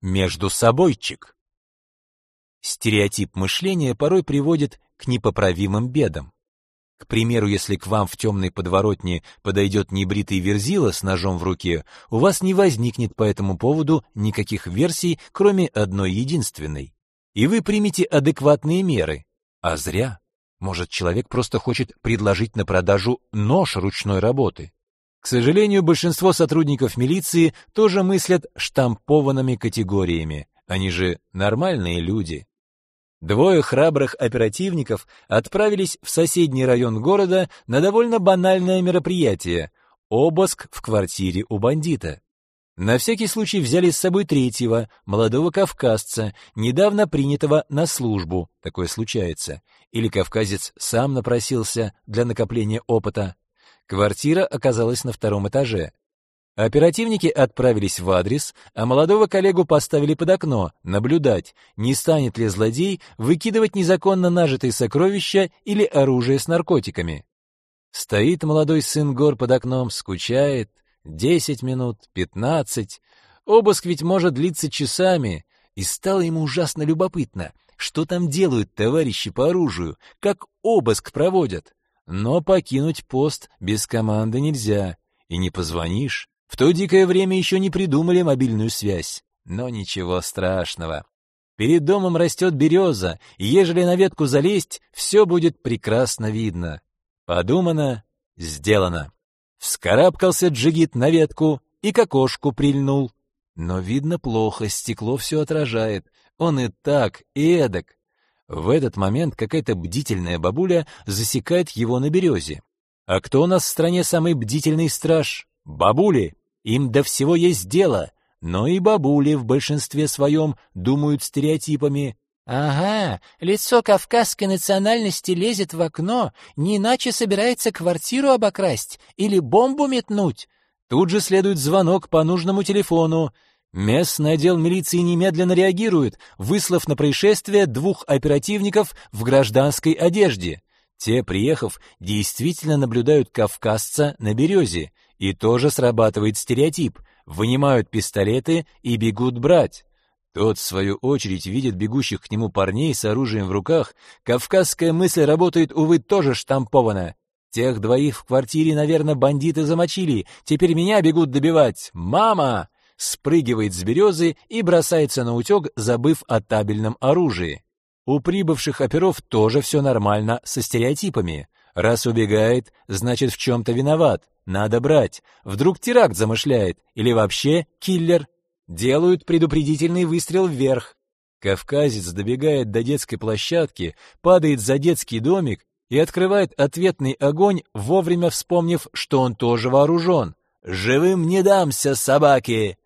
между собойчик. Стереотип мышления порой приводит к непоправимым бедам. К примеру, если к вам в темной подворотне подойдет небритый верзила с ножом в руке, у вас не возникнет по этому поводу никаких версий, кроме одной единственной. И вы примете адекватные меры. А зря. Может, человек просто хочет предложить на продажу нож ручной работы. К сожалению, большинство сотрудников милиции тоже мыслят штампованными категориями. Они же нормальные люди. Двое храбрых оперативников отправились в соседний район города на довольно банальное мероприятие — обыск в квартире у бандита. На всякий случай взяли с собой третьего, молодого кавказца, недавно принятого на службу, такое случается, или кавказец сам напросился для накопления опыта. Квартира оказалась на втором этаже. Оперативники отправились в адрес, а молодого коллегу поставили под окно, наблюдать, не станет ли злодей выкидывать незаконно нажитые сокровища или оружие с наркотиками. Стоит молодой сын гор под окном, скучает, десять минут, пятнадцать. Обыск ведь может длиться часами, и стало ему ужасно любопытно, что там делают товарищи по оружию, как обыск проводят. Но покинуть пост без команды нельзя, и не позвонишь. В то дикое время еще не придумали мобильную связь. Но ничего страшного. Перед домом растет береза, и ежели на ветку залезть, все будет прекрасно видно. Подумано, сделано. Вскарабкался джигит на ветку и к окошку прильнул. Но видно плохо, стекло все отражает. Он и так, и эдак. В этот момент какая-то бдительная бабуля засекает его на березе. А кто у нас в стране самый бдительный страж? Бабули. Им до всего есть дело, но и бабули в большинстве своем думают стереотипами. «Ага, лицо кавказской национальности лезет в окно, не иначе собирается квартиру обокрасть или бомбу метнуть». Тут же следует звонок по нужному телефону. Местный отдел милиции немедленно реагирует, выслав на происшествие двух оперативников в гражданской одежде. Те, приехав, действительно наблюдают кавказца на березе, и тоже срабатывает стереотип. Вынимают пистолеты и бегут брать. Тот, в свою очередь, видит бегущих к нему парней с оружием в руках. Кавказская мысль работает, увы, тоже штампована. Тех двоих в квартире, наверное, бандиты замочили. Теперь меня бегут добивать. Мама! Спрыгивает с березы и бросается на утек, забыв о табельном оружии. У прибывших оперов тоже все нормально со стереотипами. Раз убегает, значит в чем-то виноват. Надо брать. Вдруг теракт замышляет. Или вообще киллер. Делают предупредительный выстрел вверх. Кавказец добегает до детской площадки, падает за детский домик и открывает ответный огонь, вовремя вспомнив, что он тоже вооружен. «Живым не дамся, собаки!»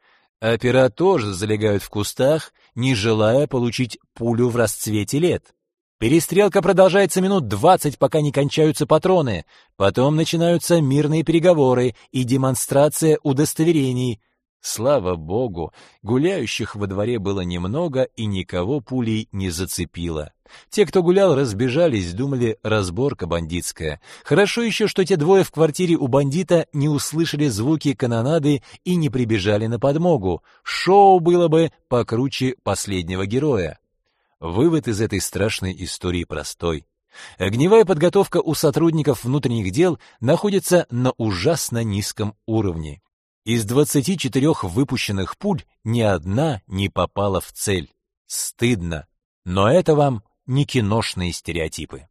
Опера тоже залегают в кустах, не желая получить пулю в расцвете лет. Перестрелка продолжается минут двадцать, пока не кончаются патроны. Потом начинаются мирные переговоры и демонстрация удостоверений. Слава богу, гуляющих во дворе было немного и никого пулей не зацепило. Те, кто гулял, разбежались, думали, разборка бандитская. Хорошо еще, что те двое в квартире у бандита не услышали звуки канонады и не прибежали на подмогу. Шоу было бы покруче последнего героя. Вывод из этой страшной истории простой. Огневая подготовка у сотрудников внутренних дел находится на ужасно низком уровне. Из 24 выпущенных пуль ни одна не попала в цель. Стыдно. Но это вам не киношные стереотипы.